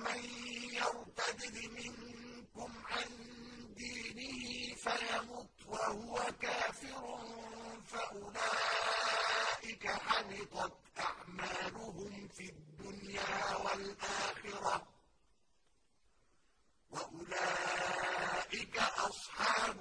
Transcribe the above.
ومن يرتد منكم عن دينه فيمت وهو كافر فأولئك حبطت أعمالهم في الدنيا والآخرة وأولئك أصحاب